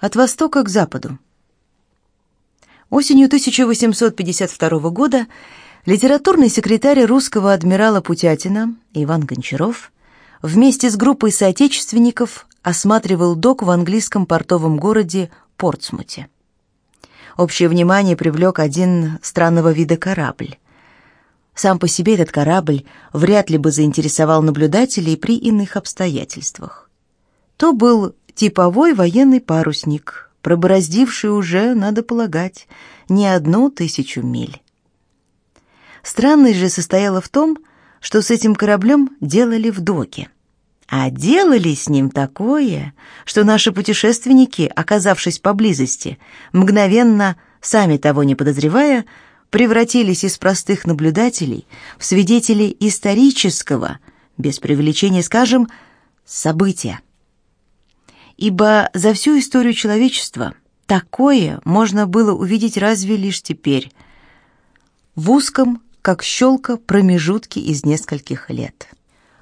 От востока к западу. Осенью 1852 года литературный секретарь русского адмирала Путятина Иван Гончаров вместе с группой соотечественников осматривал док в английском портовом городе Портсмуте. Общее внимание привлек один странного вида корабль. Сам по себе этот корабль вряд ли бы заинтересовал наблюдателей при иных обстоятельствах. То был типовой военный парусник, пробороздивший уже, надо полагать, не одну тысячу миль. Странность же состояла в том, что с этим кораблем делали в доке. А делали с ним такое, что наши путешественники, оказавшись поблизости, мгновенно, сами того не подозревая, превратились из простых наблюдателей в свидетелей исторического, без преувеличения скажем, события. Ибо за всю историю человечества такое можно было увидеть разве лишь теперь, в узком, как щелка, промежутке из нескольких лет.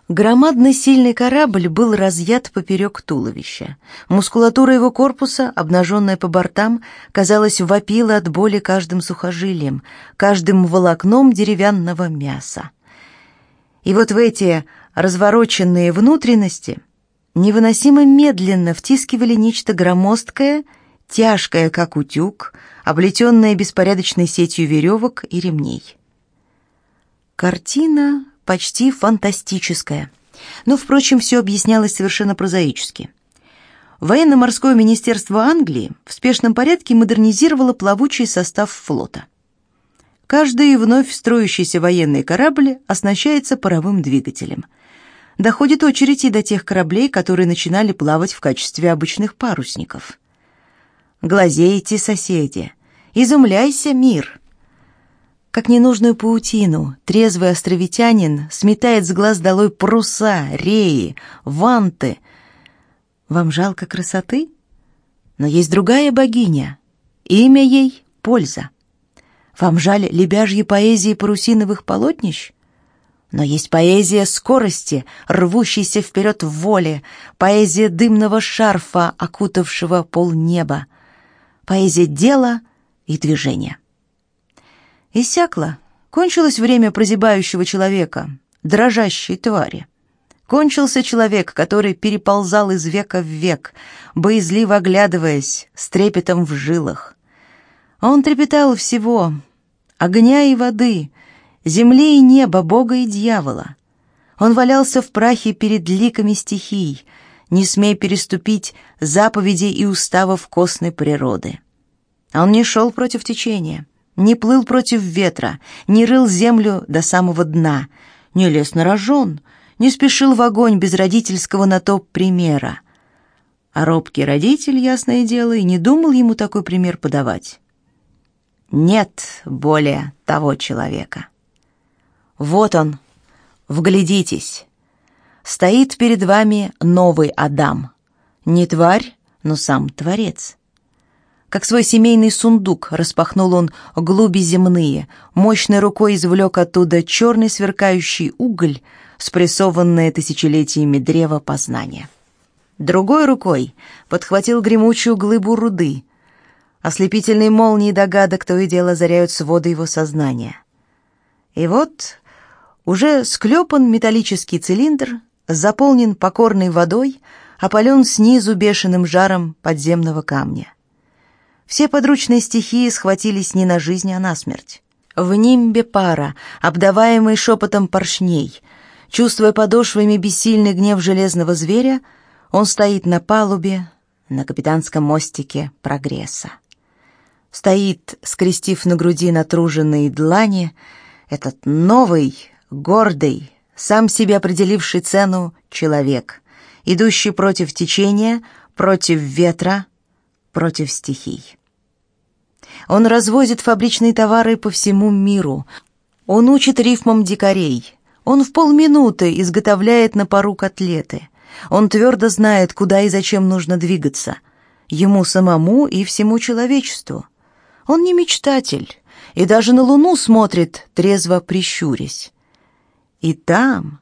Громадный сильный корабль был разъят поперек туловища. Мускулатура его корпуса, обнаженная по бортам, казалось, вопила от боли каждым сухожилием, каждым волокном деревянного мяса. И вот в эти развороченные внутренности невыносимо медленно втискивали нечто громоздкое, тяжкое, как утюг, облетенное беспорядочной сетью веревок и ремней. Картина почти фантастическая. Но, впрочем, все объяснялось совершенно прозаически. Военно-морское министерство Англии в спешном порядке модернизировало плавучий состав флота. Каждый вновь строящийся военный корабль оснащается паровым двигателем. Доходит очередь и до тех кораблей, которые начинали плавать в качестве обычных парусников. Глазейте, соседи, изумляйся, мир. Как ненужную паутину, трезвый островитянин сметает с глаз долой паруса, реи, ванты. Вам жалко красоты? Но есть другая богиня. Имя ей — Польза. Вам жаль лебяжьей поэзии парусиновых полотнищ? Но есть поэзия скорости, рвущейся вперед в воле, поэзия дымного шарфа, окутавшего полнеба, поэзия дела и движения. Иссякло. Кончилось время прозябающего человека, дрожащей твари. Кончился человек, который переползал из века в век, боязливо оглядываясь, с трепетом в жилах. Он трепетал всего — огня и воды, земли и неба, Бога и дьявола. Он валялся в прахе перед ликами стихий, не смея переступить заповедей и уставов костной природы. Он не шел против течения — не плыл против ветра, не рыл землю до самого дна, не лез на рожон, не спешил в огонь без родительского на то примера. А робкий родитель, ясное дело, и не думал ему такой пример подавать. Нет более того человека. Вот он, вглядитесь. Стоит перед вами новый Адам. Не тварь, но сам Творец. Как свой семейный сундук распахнул он глуби земные, мощной рукой извлек оттуда черный сверкающий уголь, спрессованное тысячелетиями древо познания. Другой рукой подхватил гремучую глыбу руды. Ослепительные молнии догадок то и дело заряют своды его сознания. И вот уже склепан металлический цилиндр, заполнен покорной водой, опален снизу бешеным жаром подземного камня. Все подручные стихии схватились не на жизнь, а на смерть. В нимбе пара, обдаваемый шепотом поршней, чувствуя подошвами бессильный гнев железного зверя, он стоит на палубе, на капитанском мостике прогресса. Стоит, скрестив на груди натруженные длани, этот новый, гордый, сам себе определивший цену человек, идущий против течения, против ветра, против стихий. Он развозит фабричные товары по всему миру. Он учит рифмам дикарей. Он в полминуты изготовляет на пару котлеты. Он твердо знает, куда и зачем нужно двигаться. Ему самому и всему человечеству. Он не мечтатель, и даже на луну смотрит, трезво прищурясь. И там,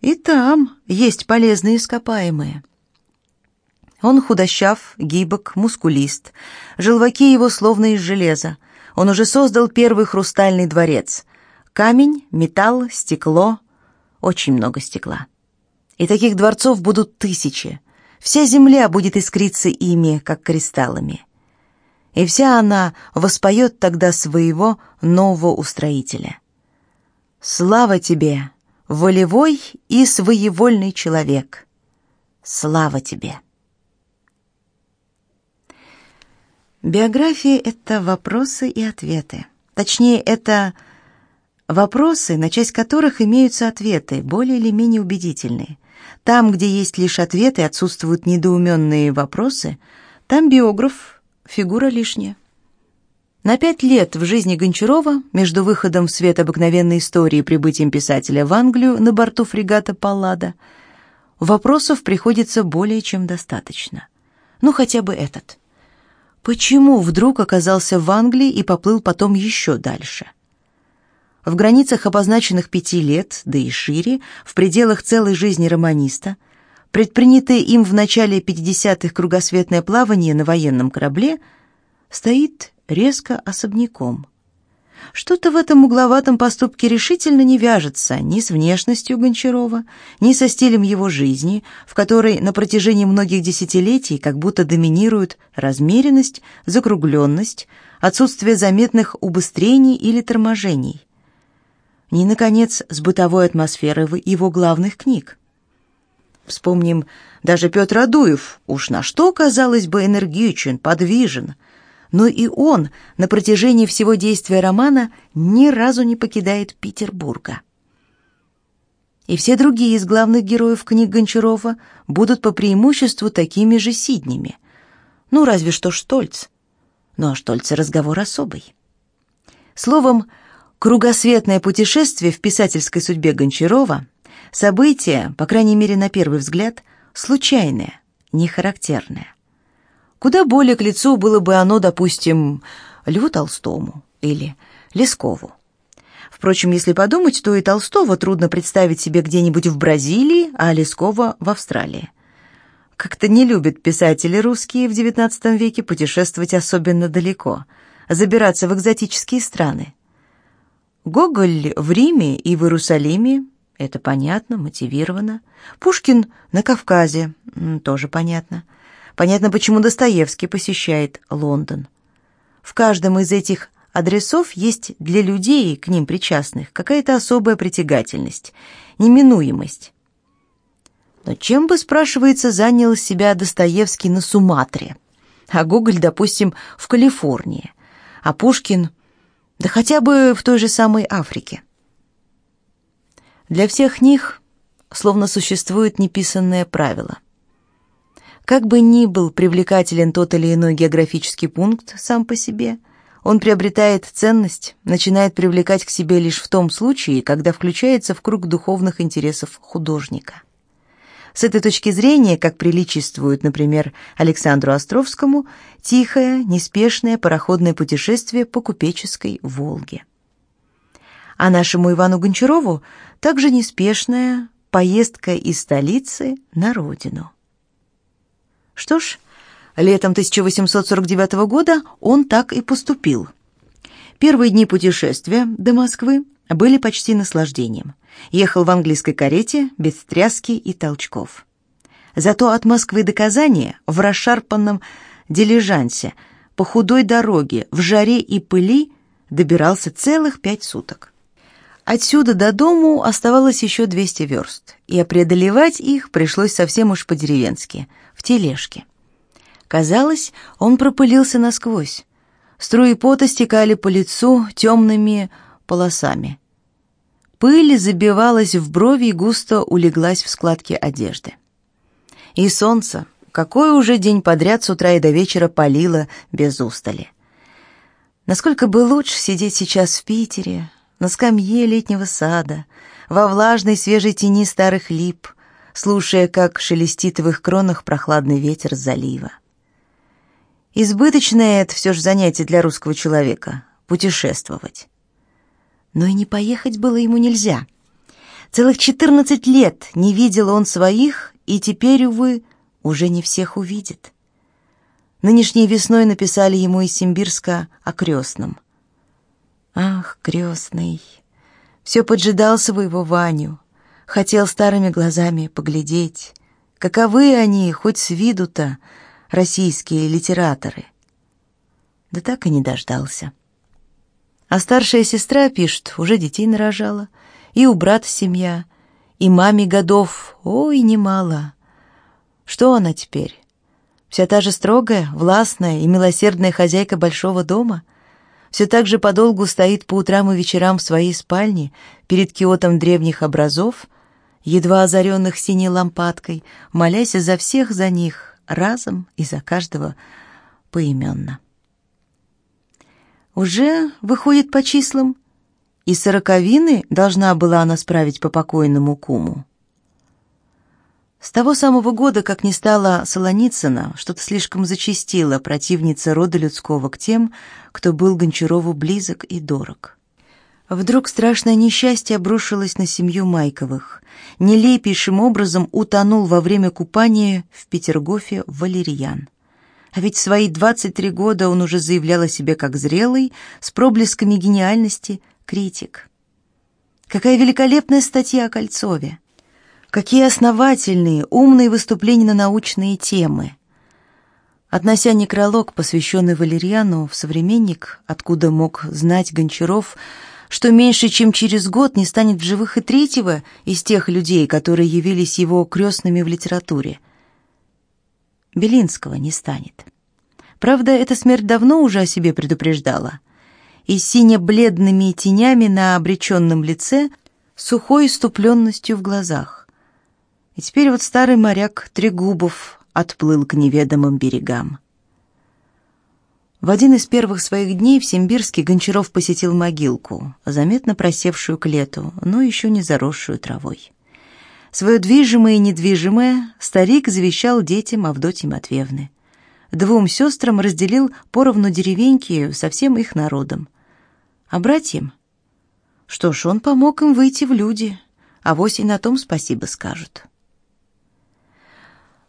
и там есть полезные ископаемые. Он худощав, гибок, мускулист. Желваки его словно из железа. Он уже создал первый хрустальный дворец. Камень, металл, стекло. Очень много стекла. И таких дворцов будут тысячи. Вся земля будет искриться ими, как кристаллами. И вся она воспоет тогда своего нового устроителя. Слава тебе, волевой и своевольный человек. Слава тебе. Биография — это вопросы и ответы. Точнее, это вопросы, на часть которых имеются ответы, более или менее убедительные. Там, где есть лишь ответы, отсутствуют недоуменные вопросы, там биограф — фигура лишняя. На пять лет в жизни Гончарова, между выходом в свет обыкновенной истории и прибытием писателя в Англию на борту фрегата «Паллада», вопросов приходится более чем достаточно. Ну, хотя бы этот. Почему вдруг оказался в Англии и поплыл потом еще дальше? В границах обозначенных пяти лет, да и шире, в пределах целой жизни романиста, предпринятое им в начале 50-х кругосветное плавание на военном корабле стоит резко особняком – что-то в этом угловатом поступке решительно не вяжется ни с внешностью Гончарова, ни со стилем его жизни, в которой на протяжении многих десятилетий как будто доминируют размеренность, закругленность, отсутствие заметных убыстрений или торможений. Ни, наконец, с бытовой атмосферой его главных книг. Вспомним даже Петр Адуев, уж на что, казалось бы, энергичен, подвижен – но и он на протяжении всего действия романа ни разу не покидает Петербурга. И все другие из главных героев книг Гончарова будут по преимуществу такими же Сиднями. Ну, разве что Штольц. Но о Штольце разговор особый. Словом, кругосветное путешествие в писательской судьбе Гончарова – событие, по крайней мере на первый взгляд, случайное, нехарактерное. Куда более к лицу было бы оно, допустим, Льву Толстому или Лескову. Впрочем, если подумать, то и Толстого трудно представить себе где-нибудь в Бразилии, а Лескова в Австралии. Как-то не любят писатели русские в XIX веке путешествовать особенно далеко, забираться в экзотические страны. Гоголь в Риме и в Иерусалиме, это понятно, мотивировано. Пушкин на Кавказе, тоже понятно. Понятно, почему Достоевский посещает Лондон. В каждом из этих адресов есть для людей, к ним причастных, какая-то особая притягательность, неминуемость. Но чем бы, спрашивается, занял себя Достоевский на Суматре, а Гоголь, допустим, в Калифорнии, а Пушкин, да хотя бы в той же самой Африке? Для всех них словно существует неписанное правило – как бы ни был привлекателен тот или иной географический пункт сам по себе, он приобретает ценность, начинает привлекать к себе лишь в том случае, когда включается в круг духовных интересов художника. С этой точки зрения, как приличествует, например, Александру Островскому, тихое, неспешное пароходное путешествие по купеческой Волге. А нашему Ивану Гончарову также неспешная поездка из столицы на родину. Что ж, летом 1849 года он так и поступил. Первые дни путешествия до Москвы были почти наслаждением. Ехал в английской карете без тряски и толчков. Зато от Москвы до Казани в расшарпанном дилижансе по худой дороге в жаре и пыли добирался целых пять суток. Отсюда до дому оставалось еще 200 верст, и преодолевать их пришлось совсем уж по-деревенски, в тележке. Казалось, он пропылился насквозь. Струи пота стекали по лицу темными полосами. Пыль забивалась в брови и густо улеглась в складки одежды. И солнце, какой уже день подряд с утра и до вечера палило без устали. Насколько бы лучше сидеть сейчас в Питере, на скамье летнего сада, во влажной свежей тени старых лип, слушая, как шелестит в их кронах прохладный ветер залива. Избыточное это все же занятие для русского человека — путешествовать. Но и не поехать было ему нельзя. Целых четырнадцать лет не видел он своих, и теперь, увы, уже не всех увидит. Нынешней весной написали ему из Симбирска о крестном. Ах, крестный, все поджидал своего Ваню, хотел старыми глазами поглядеть, каковы они, хоть с виду-то, российские литераторы. Да так и не дождался. А старшая сестра, пишет, уже детей нарожала, и у брата семья, и маме годов, ой, немало. Что она теперь? Вся та же строгая, властная и милосердная хозяйка большого дома — все так же подолгу стоит по утрам и вечерам в своей спальне перед киотом древних образов, едва озаренных синей лампадкой, молясь за всех за них разом и за каждого поименно. Уже выходит по числам, и сороковины должна была она справить по покойному куму. С того самого года, как не стало Солоницына, что-то слишком зачастила противница рода людского к тем, кто был Гончарову близок и дорог. Вдруг страшное несчастье обрушилось на семью Майковых. Нелепейшим образом утонул во время купания в Петергофе Валерьян. А ведь в свои 23 года он уже заявлял о себе как зрелый, с проблесками гениальности, критик. Какая великолепная статья о Кольцове! Какие основательные, умные выступления на научные темы. Относя некролог, посвященный Валерьяну, в «Современник», откуда мог знать Гончаров, что меньше чем через год не станет в живых и третьего из тех людей, которые явились его крестными в литературе. Белинского не станет. Правда, эта смерть давно уже о себе предупреждала. И сине-бледными тенями на обреченном лице, сухой иступленностью в глазах. И теперь вот старый моряк Трегубов отплыл к неведомым берегам. В один из первых своих дней в Симбирске Гончаров посетил могилку, заметно просевшую к лету, но еще не заросшую травой. Свое движимое и недвижимое старик завещал детям Авдотьи Матвеевны. Двум сестрам разделил поровну деревеньки со всем их народом. А братьям? Что ж, он помог им выйти в люди, а вось и на том спасибо скажут.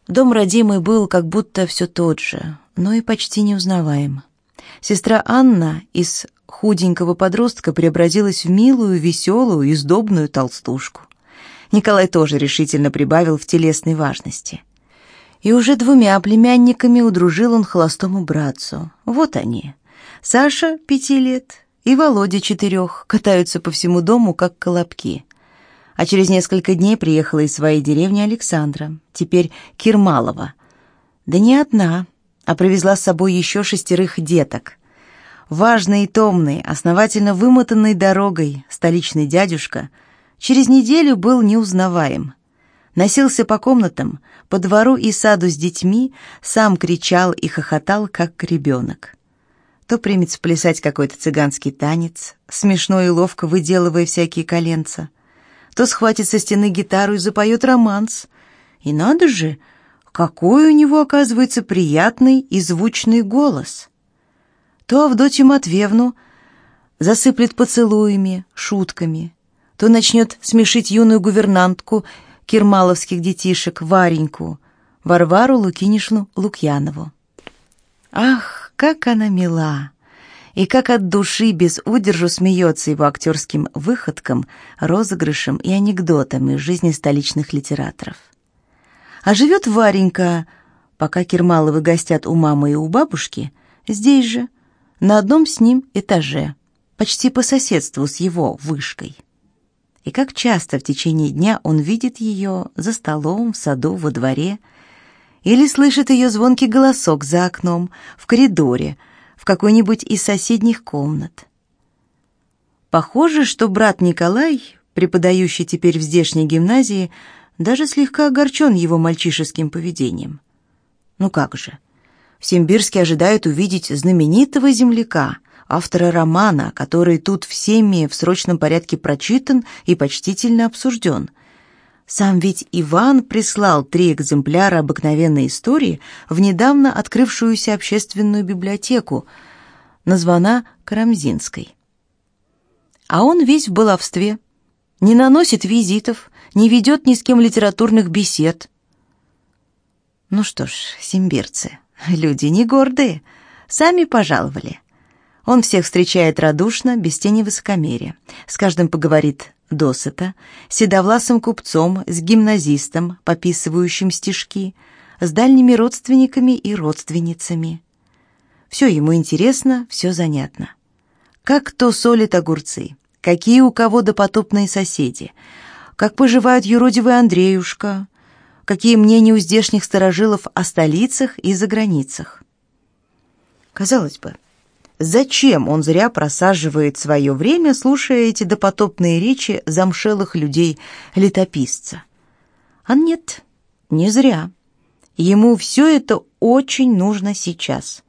Дом родимый был как будто все тот же, но и почти неузнаваем. Сестра Анна из худенького подростка преобразилась в милую, веселую и сдобную толстушку. Николай тоже решительно прибавил в телесной важности. И уже двумя племянниками удружил он холостому братцу. Вот они. Саша, пяти лет, и Володя, четырех, катаются по всему дому, как колобки а через несколько дней приехала из своей деревни Александра, теперь Кирмалова. Да не одна, а привезла с собой еще шестерых деток. Важный и томный, основательно вымотанный дорогой столичный дядюшка через неделю был неузнаваем. Носился по комнатам, по двору и саду с детьми, сам кричал и хохотал, как ребенок. То примется плясать какой-то цыганский танец, смешно и ловко выделывая всякие коленца, то схватит со стены гитару и запоет романс. И надо же, какой у него, оказывается, приятный и звучный голос. То Авдотью Матвеевну засыплет поцелуями, шутками, то начнет смешить юную гувернантку кирмаловских детишек Вареньку, Варвару Лукинишну Лукьянову. Ах, как она мила! И как от души без удержу смеется его актерским выходкам, розыгрышам и анекдотам из жизни столичных литераторов. А живет Варенька, пока Кирмаловы гостят у мамы и у бабушки, здесь же, на одном с ним этаже, почти по соседству с его вышкой. И как часто в течение дня он видит ее за столом, в саду, во дворе, или слышит ее звонкий голосок за окном, в коридоре – в какой-нибудь из соседних комнат. Похоже, что брат Николай, преподающий теперь в здешней гимназии, даже слегка огорчен его мальчишеским поведением. Ну как же, в Симбирске ожидают увидеть знаменитого земляка, автора романа, который тут всеми в срочном порядке прочитан и почтительно обсужден – сам ведь Иван прислал три экземпляра обыкновенной истории в недавно открывшуюся общественную библиотеку, названа Карамзинской. А он весь в баловстве, не наносит визитов, не ведет ни с кем литературных бесед. Ну что ж, симбирцы, люди не гордые, сами пожаловали. Он всех встречает радушно, без тени высокомерия. С каждым поговорит досыта, седовласым купцом, с гимназистом, пописывающим стишки, с дальними родственниками и родственницами. Все ему интересно, все занятно. Как кто солит огурцы, какие у кого допотопные соседи, как поживает юродивый Андреюшка, какие мнения у здешних старожилов о столицах и за границах. Казалось бы, зачем он зря просаживает свое время, слушая эти допотопные речи замшелых людей-летописца? А нет, не зря. Ему все это очень нужно сейчас.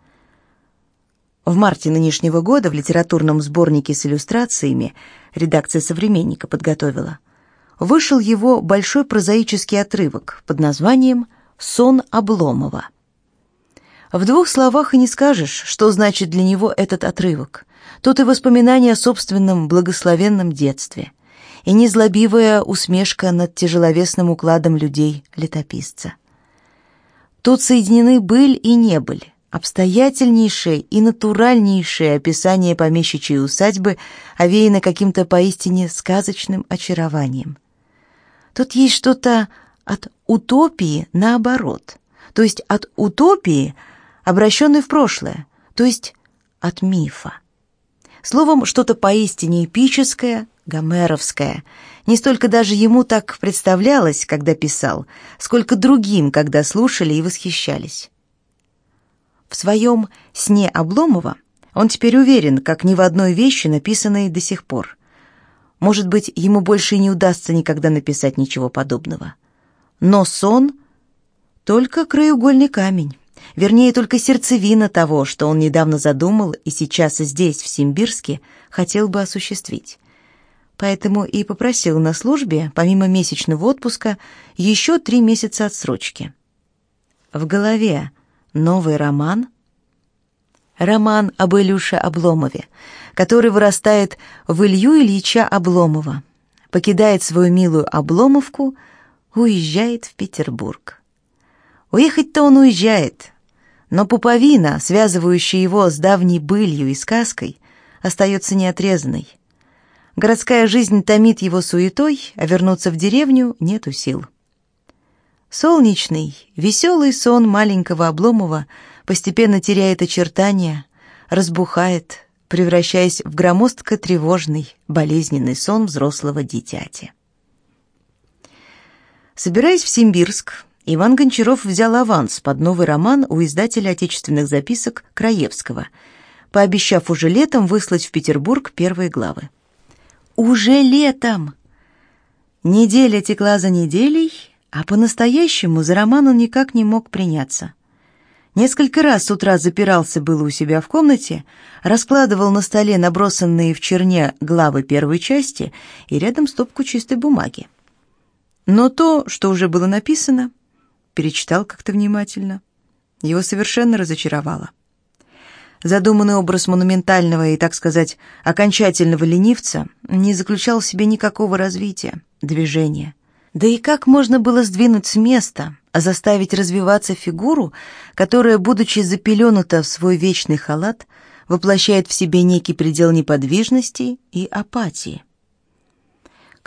В марте нынешнего года в литературном сборнике с иллюстрациями редакция «Современника» подготовила – вышел его большой прозаический отрывок под названием «Сон Обломова». В двух словах и не скажешь, что значит для него этот отрывок. Тут и воспоминания о собственном благословенном детстве, и незлобивая усмешка над тяжеловесным укладом людей-летописца. Тут соединены быль и небыль, обстоятельнейшее и натуральнейшее описание помещичьей усадьбы овеяно каким-то поистине сказочным очарованием. Тут есть что-то от утопии наоборот, то есть от утопии, обращенной в прошлое, то есть от мифа. Словом, что-то поистине эпическое, гомеровское. Не столько даже ему так представлялось, когда писал, сколько другим, когда слушали и восхищались. В своем «Сне Обломова» он теперь уверен, как ни в одной вещи, написанной до сих пор. Может быть, ему больше и не удастся никогда написать ничего подобного. Но сон — только краеугольный камень. Вернее, только сердцевина того, что он недавно задумал и сейчас здесь, в Симбирске, хотел бы осуществить. Поэтому и попросил на службе, помимо месячного отпуска, еще три месяца отсрочки. В голове новый роман — роман об Илюше Обломове, который вырастает в Илью Ильича Обломова, покидает свою милую Обломовку, уезжает в Петербург. Уехать-то он уезжает, но пуповина, связывающая его с давней былью и сказкой, остается неотрезанной. Городская жизнь томит его суетой, а вернуться в деревню нету сил. Солнечный, веселый сон маленького Обломова постепенно теряет очертания, разбухает, превращаясь в громоздко тревожный, болезненный сон взрослого дитяти. Собираясь в Симбирск, Иван Гончаров взял аванс под новый роман у издателя отечественных записок Краевского, пообещав уже летом выслать в Петербург первые главы. Уже летом! Неделя текла за неделей, а по-настоящему за роман он никак не мог приняться. Несколько раз с утра запирался было у себя в комнате, раскладывал на столе набросанные в черне главы первой части и рядом стопку чистой бумаги. Но то, что уже было написано, перечитал как-то внимательно. Его совершенно разочаровало. Задуманный образ монументального и, так сказать, окончательного ленивца не заключал в себе никакого развития, движения. Да и как можно было сдвинуть с места, а заставить развиваться фигуру, которая, будучи запеленута в свой вечный халат, воплощает в себе некий предел неподвижности и апатии?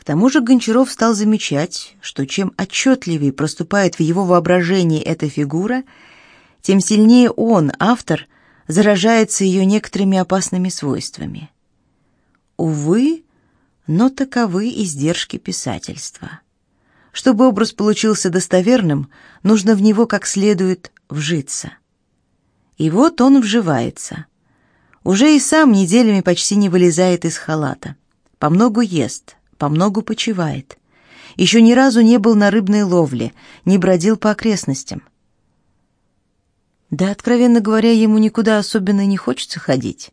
К тому же Гончаров стал замечать, что чем отчетливее проступает в его воображении эта фигура, тем сильнее он, автор, заражается ее некоторыми опасными свойствами. Увы, но таковы издержки писательства. Чтобы образ получился достоверным, нужно в него как следует вжиться. И вот он вживается. Уже и сам неделями почти не вылезает из халата. По многу ест, по многу почивает. Еще ни разу не был на рыбной ловле, не бродил по окрестностям. Да, откровенно говоря, ему никуда особенно не хочется ходить.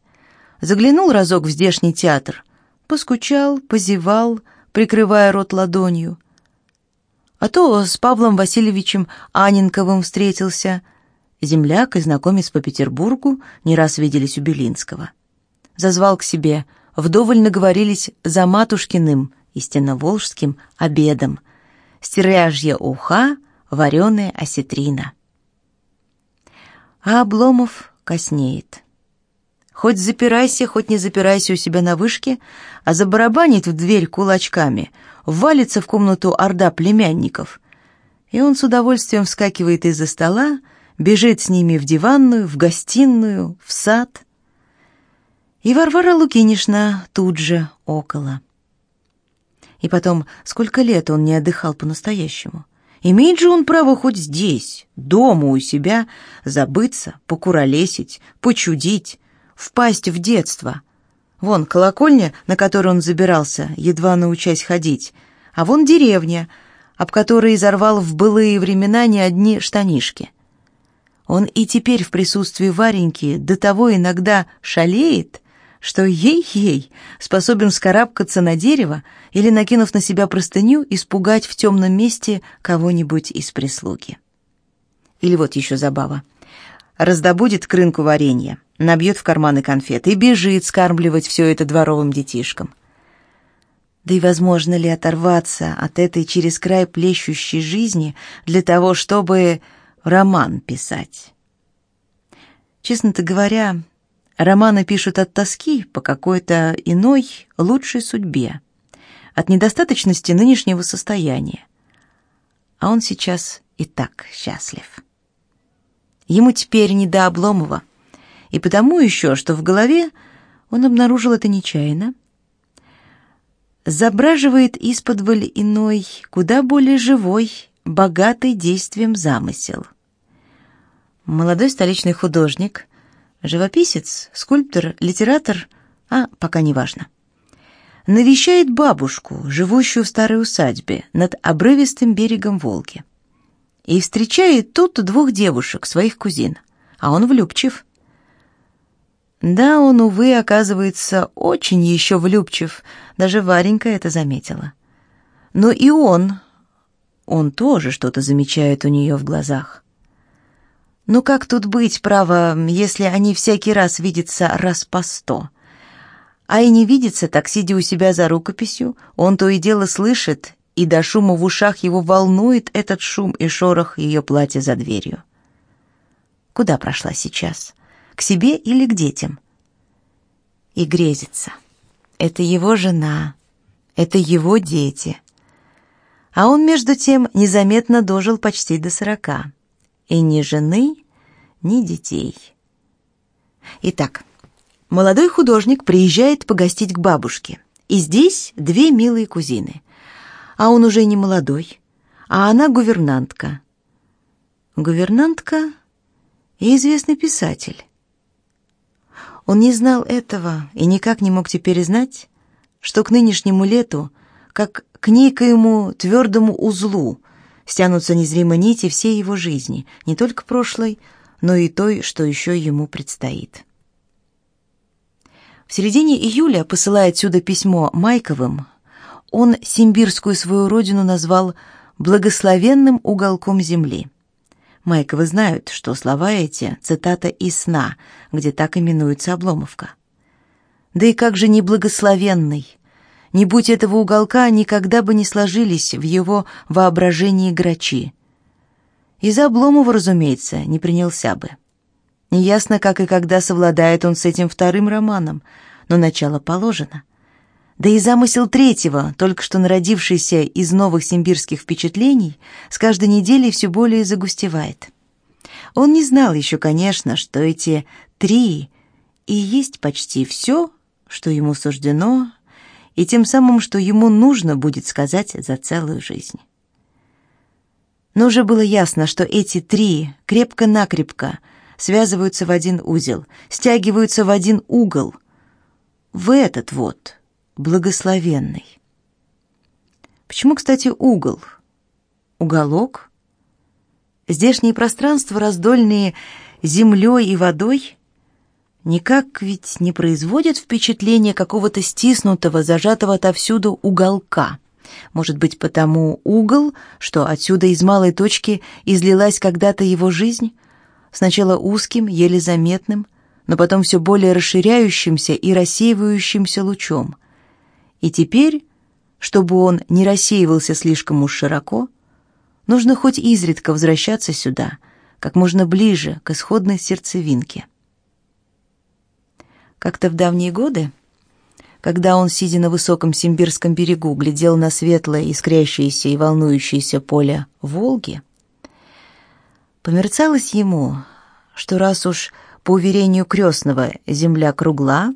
Заглянул разок в здешний театр, поскучал, позевал, прикрывая рот ладонью — а то с Павлом Васильевичем Анинковым встретился. Земляк и знакомец по Петербургу не раз виделись у Белинского. Зазвал к себе, вдоволь наговорились за матушкиным, истинно волжским, обедом. Стеряжья уха, вареная осетрина. А Обломов коснеет. Хоть запирайся, хоть не запирайся у себя на вышке, а забарабанит в дверь кулачками, валится в комнату орда племянников. И он с удовольствием вскакивает из-за стола, бежит с ними в диванную, в гостиную, в сад. И Варвара Лукинишна тут же около. И потом, сколько лет он не отдыхал по-настоящему. Имеет же он право хоть здесь, дома у себя, забыться, покуролесить, почудить, впасть в детство. Вон колокольня, на которую он забирался, едва научась ходить, а вон деревня, об которой изорвал в былые времена не одни штанишки. Он и теперь в присутствии Вареньки до того иногда шалеет, что ей-ей способен скарабкаться на дерево или, накинув на себя простыню, испугать в темном месте кого-нибудь из прислуги. Или вот еще забава. Раздобудет крынку варенья, набьет в карманы конфеты и бежит скармливать все это дворовым детишкам. Да и возможно ли оторваться от этой через край плещущей жизни для того, чтобы роман писать? Честно-то говоря, романы пишут от тоски по какой-то иной, лучшей судьбе, от недостаточности нынешнего состояния. А он сейчас и так счастлив. Ему теперь не до Обломова, и потому еще, что в голове он обнаружил это нечаянно, забраживает из-под иной, куда более живой, богатый действием замысел. Молодой столичный художник, живописец, скульптор, литератор, а пока не важно. Навещает бабушку, живущую в старой усадьбе над обрывистым берегом Волги. И встречает тут двух девушек, своих кузин, а он влюбчив – да, он, увы, оказывается, очень еще влюбчив, даже Варенька это заметила. Но и он, он тоже что-то замечает у нее в глазах. Ну как тут быть, право, если они всякий раз видятся раз по сто? А и не видится, так сидя у себя за рукописью, он то и дело слышит, и до шума в ушах его волнует этот шум и шорох ее платья за дверью. Куда прошла сейчас? — к себе или к детям. И грезится. Это его жена, это его дети. А он, между тем, незаметно дожил почти до сорока. И ни жены, ни детей. Итак, молодой художник приезжает погостить к бабушке. И здесь две милые кузины. А он уже не молодой, а она гувернантка. Гувернантка и известный писатель. Он не знал этого и никак не мог теперь знать, что к нынешнему лету, как к некоему твердому узлу, стянутся незримо нити всей его жизни, не только прошлой, но и той, что еще ему предстоит. В середине июля, посылая отсюда письмо Майковым, он Симбирскую свою родину назвал «благословенным уголком земли». Майковы знают, что слова эти — цитата из сна, где так именуется Обломовка. Да и как же неблагословенный! Не будь этого уголка, никогда бы не сложились в его воображении грачи. И за Обломова, разумеется, не принялся бы. Неясно, как и когда совладает он с этим вторым романом, но начало положено. Да и замысел третьего, только что народившийся из новых симбирских впечатлений, с каждой неделей все более загустевает. Он не знал еще, конечно, что эти три и есть почти все, что ему суждено, и тем самым, что ему нужно будет сказать за целую жизнь. Но уже было ясно, что эти три крепко-накрепко связываются в один узел, стягиваются в один угол, в этот вот – благословенный. Почему, кстати, угол? Уголок? Здешние пространства, раздольные землей и водой, никак ведь не производят впечатления какого-то стиснутого, зажатого отовсюду уголка. Может быть, потому угол, что отсюда из малой точки излилась когда-то его жизнь, сначала узким, еле заметным, но потом все более расширяющимся и рассеивающимся лучом. И теперь, чтобы он не рассеивался слишком уж широко, нужно хоть изредка возвращаться сюда, как можно ближе к исходной сердцевинке. Как-то в давние годы, когда он, сидя на высоком Симбирском берегу, глядел на светлое, искрящееся и волнующееся поле Волги, померцалось ему, что раз уж, по уверению крестного, земля кругла,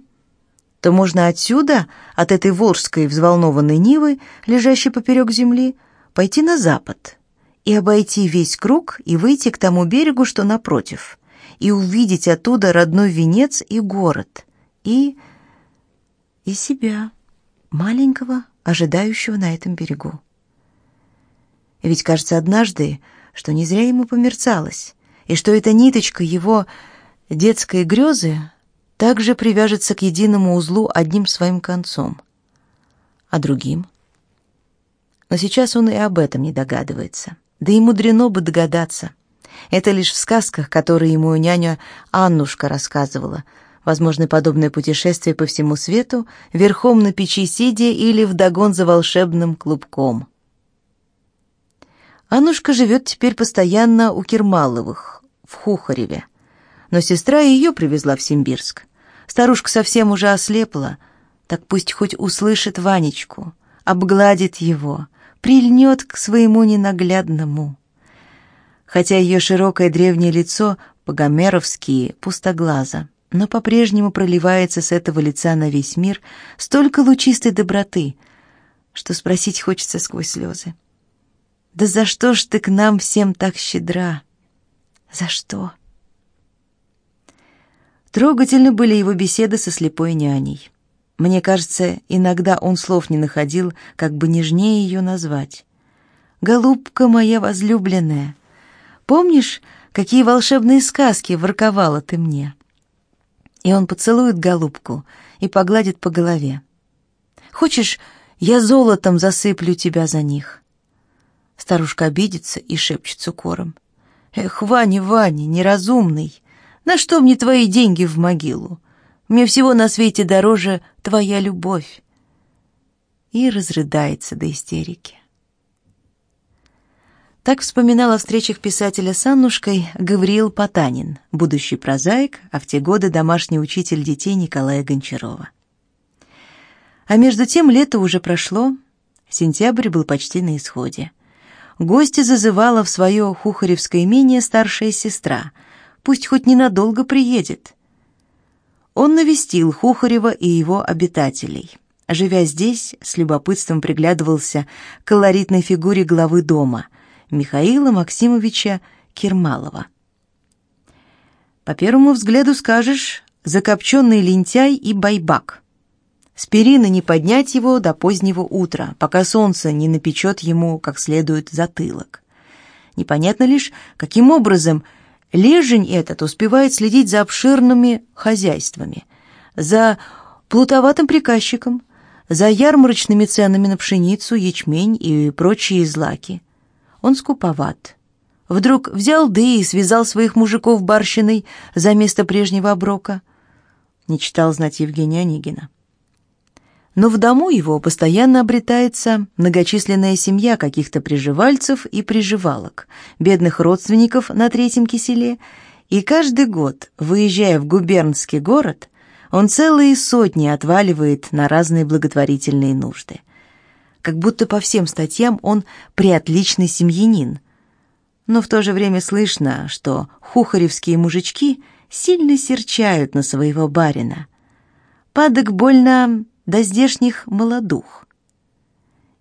то можно отсюда, от этой волжской взволнованной Нивы, лежащей поперек земли, пойти на запад и обойти весь круг и выйти к тому берегу, что напротив, и увидеть оттуда родной венец и город, и... и себя, маленького, ожидающего на этом берегу. Ведь, кажется, однажды, что не зря ему померцалось, и что эта ниточка его детской грезы также привяжется к единому узлу одним своим концом, а другим. Но сейчас он и об этом не догадывается. Да и мудрено бы догадаться. Это лишь в сказках, которые ему няня Аннушка рассказывала. Возможно, подобное путешествие по всему свету, верхом на печи сидя или вдогон за волшебным клубком. Аннушка живет теперь постоянно у Кермаловых, в Хухареве но сестра ее привезла в Симбирск. Старушка совсем уже ослепла, так пусть хоть услышит Ванечку, обгладит его, прильнет к своему ненаглядному. Хотя ее широкое древнее лицо по-гомеровски пустоглазо, но по-прежнему проливается с этого лица на весь мир столько лучистой доброты, что спросить хочется сквозь слезы. «Да за что ж ты к нам всем так щедра? За что?» Трогательны были его беседы со слепой няней. Мне кажется, иногда он слов не находил, как бы нежнее ее назвать. «Голубка моя возлюбленная, помнишь, какие волшебные сказки ворковала ты мне?» И он поцелует голубку и погладит по голове. «Хочешь, я золотом засыплю тебя за них?» Старушка обидится и шепчет с укором. «Эх, Ваня, Ваня, неразумный, на что мне твои деньги в могилу? Мне всего на свете дороже твоя любовь. И разрыдается до истерики. Так вспоминал о встречах писателя с Аннушкой Гавриил Потанин, будущий прозаик, а в те годы домашний учитель детей Николая Гончарова. А между тем лето уже прошло, сентябрь был почти на исходе. Гости зазывала в свое хухаревское имение старшая сестра — Пусть хоть ненадолго приедет. Он навестил Хухарева и его обитателей. Живя здесь, с любопытством приглядывался к колоритной фигуре главы дома, Михаила Максимовича Кирмалова. По первому взгляду скажешь, закопченный лентяй и байбак. С не поднять его до позднего утра, пока солнце не напечет ему как следует затылок. Непонятно лишь, каким образом Лежень этот успевает следить за обширными хозяйствами, за плутоватым приказчиком, за ярмарочными ценами на пшеницу, ячмень и прочие злаки. Он скуповат. Вдруг взял да и связал своих мужиков барщиной за место прежнего оброка. Не читал знать Евгения Онегина но в дому его постоянно обретается многочисленная семья каких-то приживальцев и приживалок, бедных родственников на третьем киселе, и каждый год, выезжая в губернский город, он целые сотни отваливает на разные благотворительные нужды. Как будто по всем статьям он приотличный семьянин. Но в то же время слышно, что хухаревские мужички сильно серчают на своего барина. Падок больно до здешних молодух.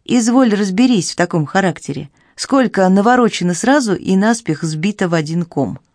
Изволь разберись в таком характере, сколько наворочено сразу и наспех сбито в один ком —